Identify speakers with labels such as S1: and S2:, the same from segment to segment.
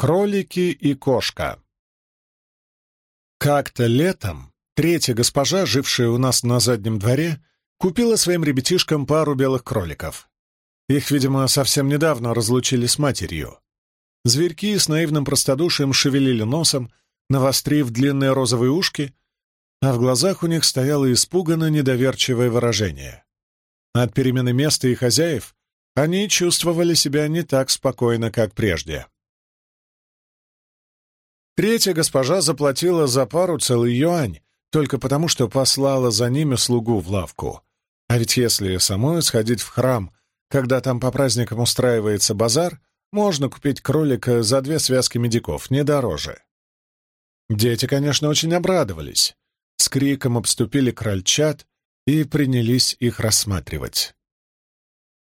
S1: Кролики и кошка. Как-то летом третья госпожа, жившая у нас на заднем дворе, купила своим ребятишкам пару белых кроликов. Их, видимо, совсем недавно разлучили с матерью. Зверьки с наивным простодушием шевелили носом, навострив длинные розовые ушки, а в глазах у них стояло испуганно недоверчивое выражение. От перемены места и хозяев они чувствовали себя не так спокойно, как прежде. Третья госпожа заплатила за пару целый юань, только потому, что послала за ними слугу в лавку. А ведь если самой сходить в храм, когда там по праздникам устраивается базар, можно купить кролика за две связки медиков, не дороже. Дети, конечно, очень обрадовались. С криком обступили крольчат и принялись их рассматривать.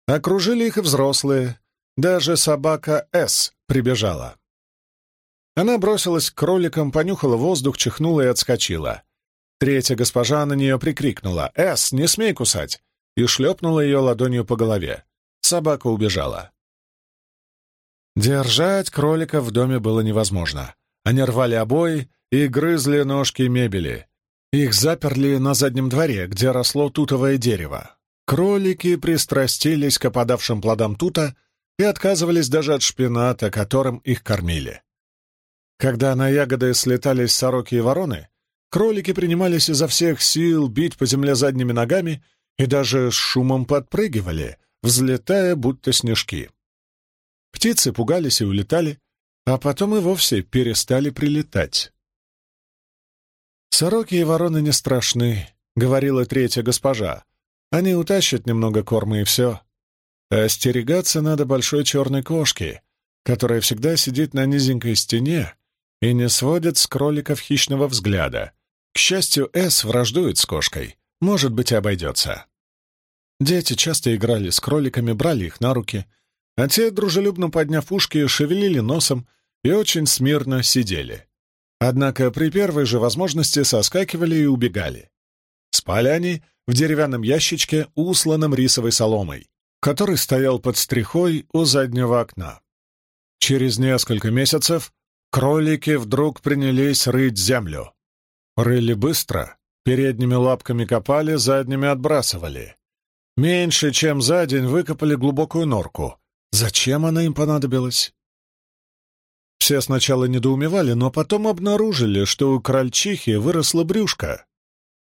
S1: Окружили их и взрослые, даже собака С прибежала. Она бросилась к кроликам, понюхала воздух, чихнула и отскочила. Третья госпожа на нее прикрикнула «Эс, не смей кусать!» и шлепнула ее ладонью по голове. Собака убежала. Держать кролика в доме было невозможно. Они рвали обои и грызли ножки мебели. Их заперли на заднем дворе, где росло тутовое дерево. Кролики пристрастились к опадавшим плодам тута и отказывались даже от шпината, которым их кормили. Когда на ягоды слетались сороки и вороны, кролики принимались изо всех сил бить по земле задними ногами и даже с шумом подпрыгивали, взлетая будто снежки. Птицы пугались и улетали, а потом и вовсе перестали прилетать. «Сороки и вороны не страшны», — говорила третья госпожа. «Они утащат немного корма и все. Остерегаться надо большой черной кошки, которая всегда сидит на низенькой стене и не сводит с кроликов хищного взгляда. К счастью, Эс враждует с кошкой. Может быть, и обойдется. Дети часто играли с кроликами, брали их на руки, а те, дружелюбно подняв ушки, шевелили носом и очень смирно сидели. Однако при первой же возможности соскакивали и убегали. Спали они в деревянном ящичке, усланном рисовой соломой, который стоял под стрихой у заднего окна. Через несколько месяцев Кролики вдруг принялись рыть землю. Рыли быстро, передними лапками копали, задними отбрасывали. Меньше чем за день выкопали глубокую норку. Зачем она им понадобилась? Все сначала недоумевали, но потом обнаружили, что у крольчихи выросло брюшко.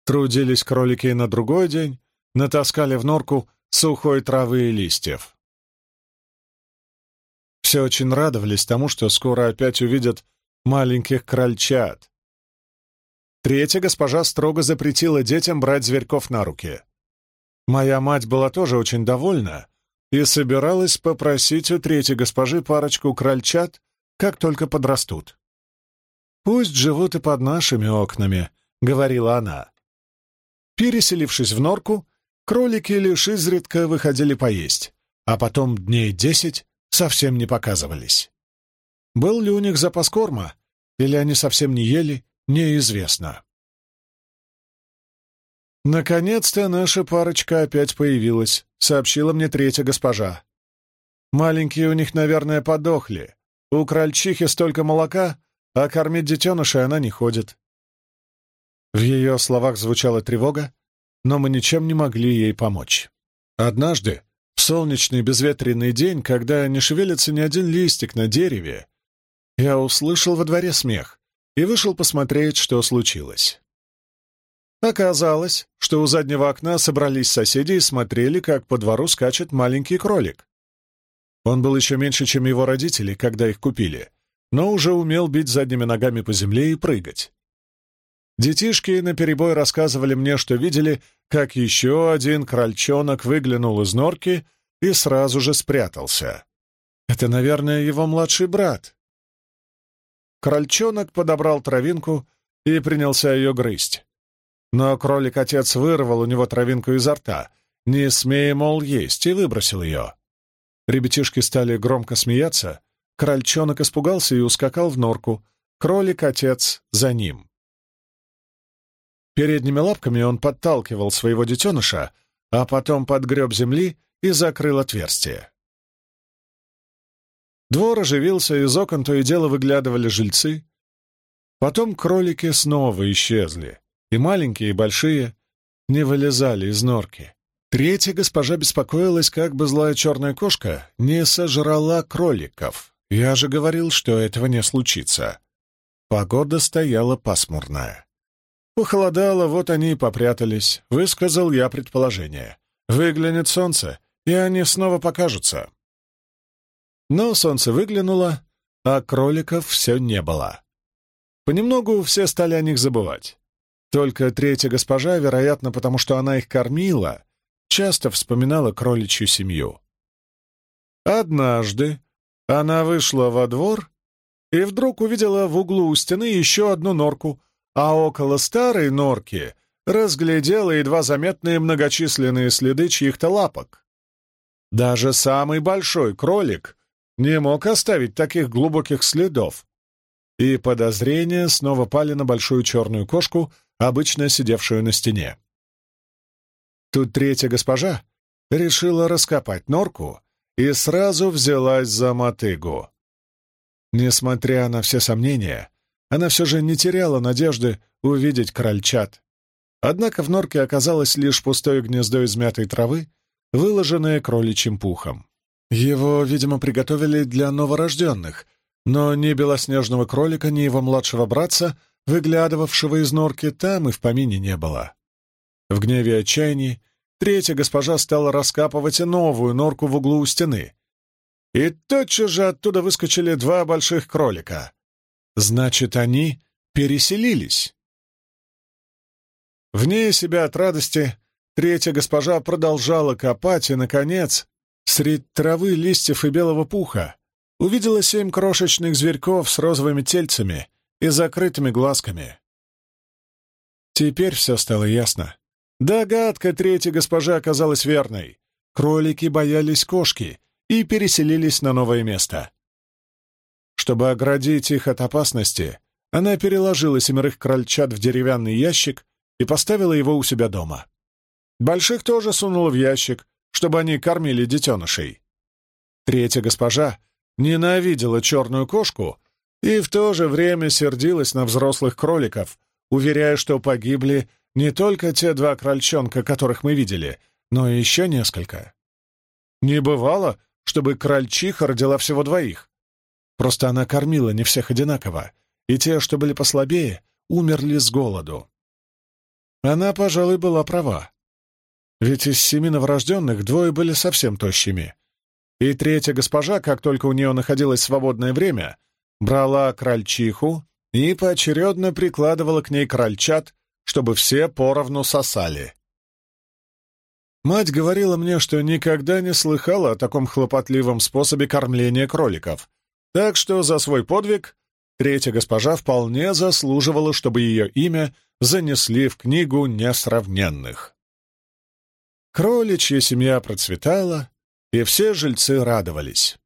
S1: Трудились кролики и на другой день, натаскали в норку сухой травы и листьев. Все очень радовались тому, что скоро опять увидят маленьких крольчат. Третья госпожа строго запретила детям брать зверьков на руки. Моя мать была тоже очень довольна и собиралась попросить у третьей госпожи парочку крольчат, как только подрастут. «Пусть живут и под нашими окнами», — говорила она. Переселившись в норку, кролики лишь изредка выходили поесть, а потом дней десять совсем не показывались. Был ли у них запас корма, или они совсем не ели, неизвестно. «Наконец-то наша парочка опять появилась», — сообщила мне третья госпожа. «Маленькие у них, наверное, подохли. У крольчихи столько молока, а кормить детенышей она не ходит». В ее словах звучала тревога, но мы ничем не могли ей помочь. Однажды, в солнечный безветренный день, когда не шевелится ни один листик на дереве, я услышал во дворе смех и вышел посмотреть, что случилось. Оказалось, что у заднего окна собрались соседи и смотрели, как по двору скачет маленький кролик. Он был еще меньше, чем его родители, когда их купили, но уже умел бить задними ногами по земле и прыгать. Детишки наперебой рассказывали мне, что видели, как еще один крольчонок выглянул из норки и сразу же спрятался. Это, наверное, его младший брат. Крольчонок подобрал травинку и принялся ее грызть. Но кролик-отец вырвал у него травинку изо рта, не смея, мол, есть, и выбросил ее. Ребятишки стали громко смеяться, крольчонок испугался и ускакал в норку, кролик-отец за ним. Передними лапками он подталкивал своего детеныша, а потом подгреб земли и закрыл отверстие. Двор оживился, из окон то и дело выглядывали жильцы. Потом кролики снова исчезли, и маленькие, и большие не вылезали из норки. Третья госпожа беспокоилась, как бы злая черная кошка не сожрала кроликов. Я же говорил, что этого не случится. Погода стояла пасмурная. Похолодало, вот они и попрятались, высказал я предположение. Выглянет солнце, и они снова покажутся. Но солнце выглянуло, а кроликов все не было. Понемногу все стали о них забывать. Только третья госпожа, вероятно, потому что она их кормила, часто вспоминала кроличью семью. Однажды она вышла во двор и вдруг увидела в углу у стены еще одну норку, а около старой норки разглядела едва заметные многочисленные следы чьих-то лапок. Даже самый большой кролик не мог оставить таких глубоких следов, и подозрения снова пали на большую черную кошку, обычно сидевшую на стене. Тут третья госпожа решила раскопать норку и сразу взялась за мотыгу. Несмотря на все сомнения, она все же не теряла надежды увидеть крольчат. Однако в норке оказалось лишь пустое гнездо из мятой травы, выложенное кроличьим пухом. Его, видимо, приготовили для новорожденных, но ни белоснежного кролика, ни его младшего братца, выглядывавшего из норки, там и в помине не было. В гневе и отчаянии третья госпожа стала раскапывать и новую норку в углу у стены. И тотчас же оттуда выскочили два больших кролика. Значит, они переселились. Вне себя от радости третья госпожа продолжала копать и, наконец, среди травы, листьев и белого пуха увидела семь крошечных зверьков с розовыми тельцами и закрытыми глазками. Теперь все стало ясно. Догадка третьей госпожи оказалась верной. Кролики боялись кошки и переселились на новое место. Чтобы оградить их от опасности, она переложила семерых крольчат в деревянный ящик и поставила его у себя дома. Больших тоже сунула в ящик, чтобы они кормили детенышей. Третья госпожа ненавидела черную кошку и в то же время сердилась на взрослых кроликов, уверяя, что погибли не только те два крольчонка, которых мы видели, но и еще несколько. Не бывало, чтобы крольчиха родила всего двоих. Просто она кормила не всех одинаково, и те, что были послабее, умерли с голоду. Она, пожалуй, была права. Ведь из семи новорожденных двое были совсем тощими. И третья госпожа, как только у нее находилось свободное время, брала крольчиху и поочередно прикладывала к ней крольчат, чтобы все поровну сосали. Мать говорила мне, что никогда не слыхала о таком хлопотливом способе кормления кроликов, так что за свой подвиг третья госпожа вполне заслуживала, чтобы ее имя занесли в книгу несравненных. Кроличья семья процветала, и все жильцы радовались.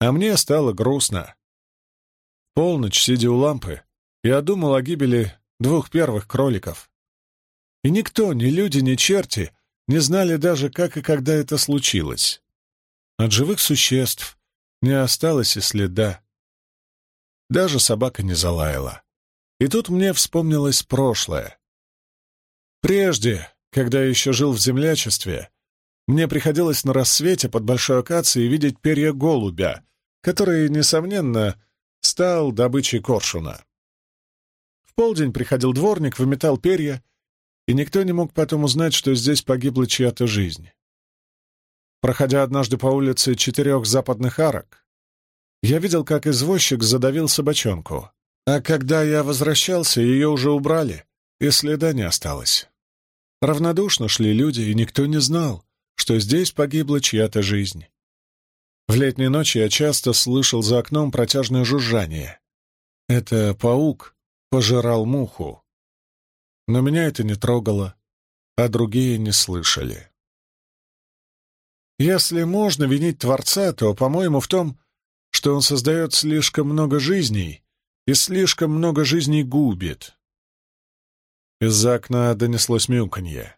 S1: А мне стало грустно. Полночь, сидя у лампы, я думал о гибели двух первых кроликов. И никто, ни люди, ни черти, не знали даже, как и когда это случилось. От живых существ не осталось и следа. Даже собака не залаяла. И тут мне вспомнилось прошлое. Прежде, когда я еще жил в землячестве, мне приходилось на рассвете под большой акацией видеть перья голубя, который, несомненно, стал добычей коршуна. В полдень приходил дворник, выметал перья, и никто не мог потом узнать, что здесь погибла чья-то жизнь. Проходя однажды по улице четырех западных арок, я видел, как извозчик задавил собачонку, а когда я возвращался, ее уже убрали, и следа не осталось. Равнодушно шли люди, и никто не знал, что здесь погибла чья-то жизнь. В летние ночи я часто слышал за окном протяжное жужжание. Это паук пожирал муху. Но меня это не трогало, а другие не слышали. Если можно винить Творца, то, по-моему, в том, что он создает слишком много жизней и слишком много жизней губит. Из-за окна донеслось мяуканье.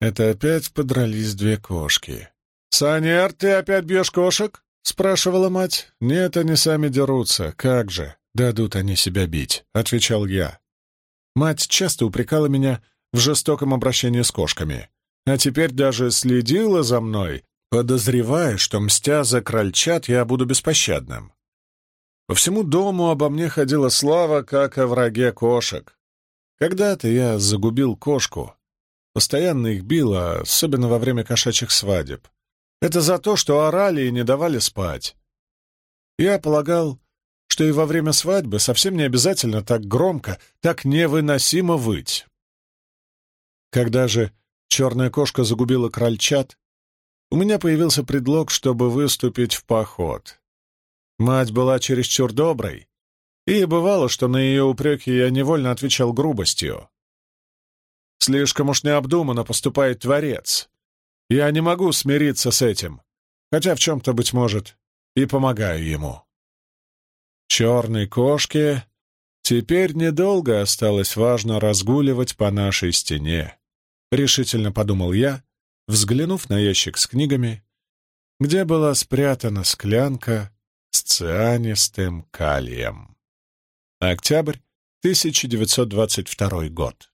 S1: Это опять подрались две кошки. «Санер, ты опять бьешь кошек?» — спрашивала мать. «Нет, они сами дерутся. Как же? Дадут они себя бить», — отвечал я. Мать часто упрекала меня в жестоком обращении с кошками, а теперь даже следила за мной, подозревая, что, мстя за крольчат, я буду беспощадным. По всему дому обо мне ходила слава, как о враге кошек. Когда-то я загубил кошку, постоянно их бил, особенно во время кошачьих свадеб. Это за то, что орали и не давали спать. Я полагал, что и во время свадьбы совсем не обязательно так громко, так невыносимо выть. Когда же черная кошка загубила крольчат, у меня появился предлог, чтобы выступить в поход. Мать была чересчур доброй, и бывало, что на ее упреки я невольно отвечал грубостью. Слишком уж необдуманно поступает Творец. Я не могу смириться с этим, хотя в чем-то, быть может, и помогаю ему. Черной кошке теперь недолго осталось важно разгуливать по нашей стене, решительно подумал я, взглянув на ящик с книгами, где была спрятана склянка с цианистым калием. Октябрь 1922 год.